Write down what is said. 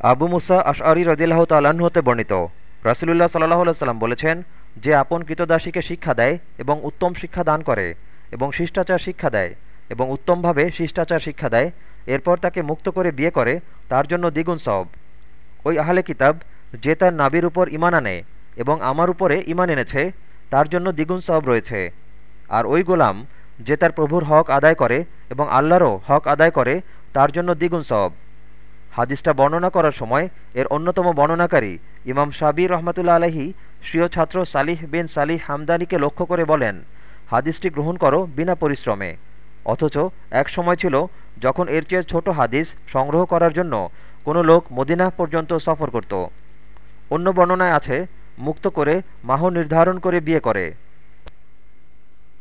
আবু মুসা আশআরি রদিল্লাহ তাল্লাহ্ন হতে বর্ণিত। রাসুলুল্লাহ সাল্লাহ সাল্লাম বলেছেন যে, আপন কৃতদাসীকে শিক্ষা দেয় এবং উত্তম শিক্ষা দান করে এবং শিষ্টাচার শিক্ষা দেয় এবং উত্তমভাবে শিষ্টাচার শিক্ষা দেয়, এরপর তাকে মুক্ত করে বিয়ে করে, তার জন্য দ্বিগুণ সব ওই আহলে কিতাব যে তার নাবির উপর ইমান আনে এবং আমার উপরে ইমান এনেছে, তার জন্য দ্বিগুণ সব রয়েছে। আর ওই গোলাম যে তার প্রভুর হক আদায় করে এবং আল্লাহরও হক আদায় করে, তার জন্য দ্বিগুণ সব হাদিসটা বর্ণনা করার সময় এর অন্যতম বর্ণনাকারী ইমাম সাবির রহমতুল্লা আলহি স্বীয় ছাত্র সালিহ বিন সালিহ হামদানিকে লক্ষ্য করে বলেন, হাদিসটি গ্রহণ করো বিনা পরিশ্রমে। অথচ এক সময় ছিল যখন এর চেয়ে ছোট হাদিস সংগ্রহ করার জন্য কোনো লোক মদিনা পর্যন্ত সফর করত। অন্য বর্ণনায় আছে, মুক্ত করে মাহ নির্ধারণ করে বিয়ে করে।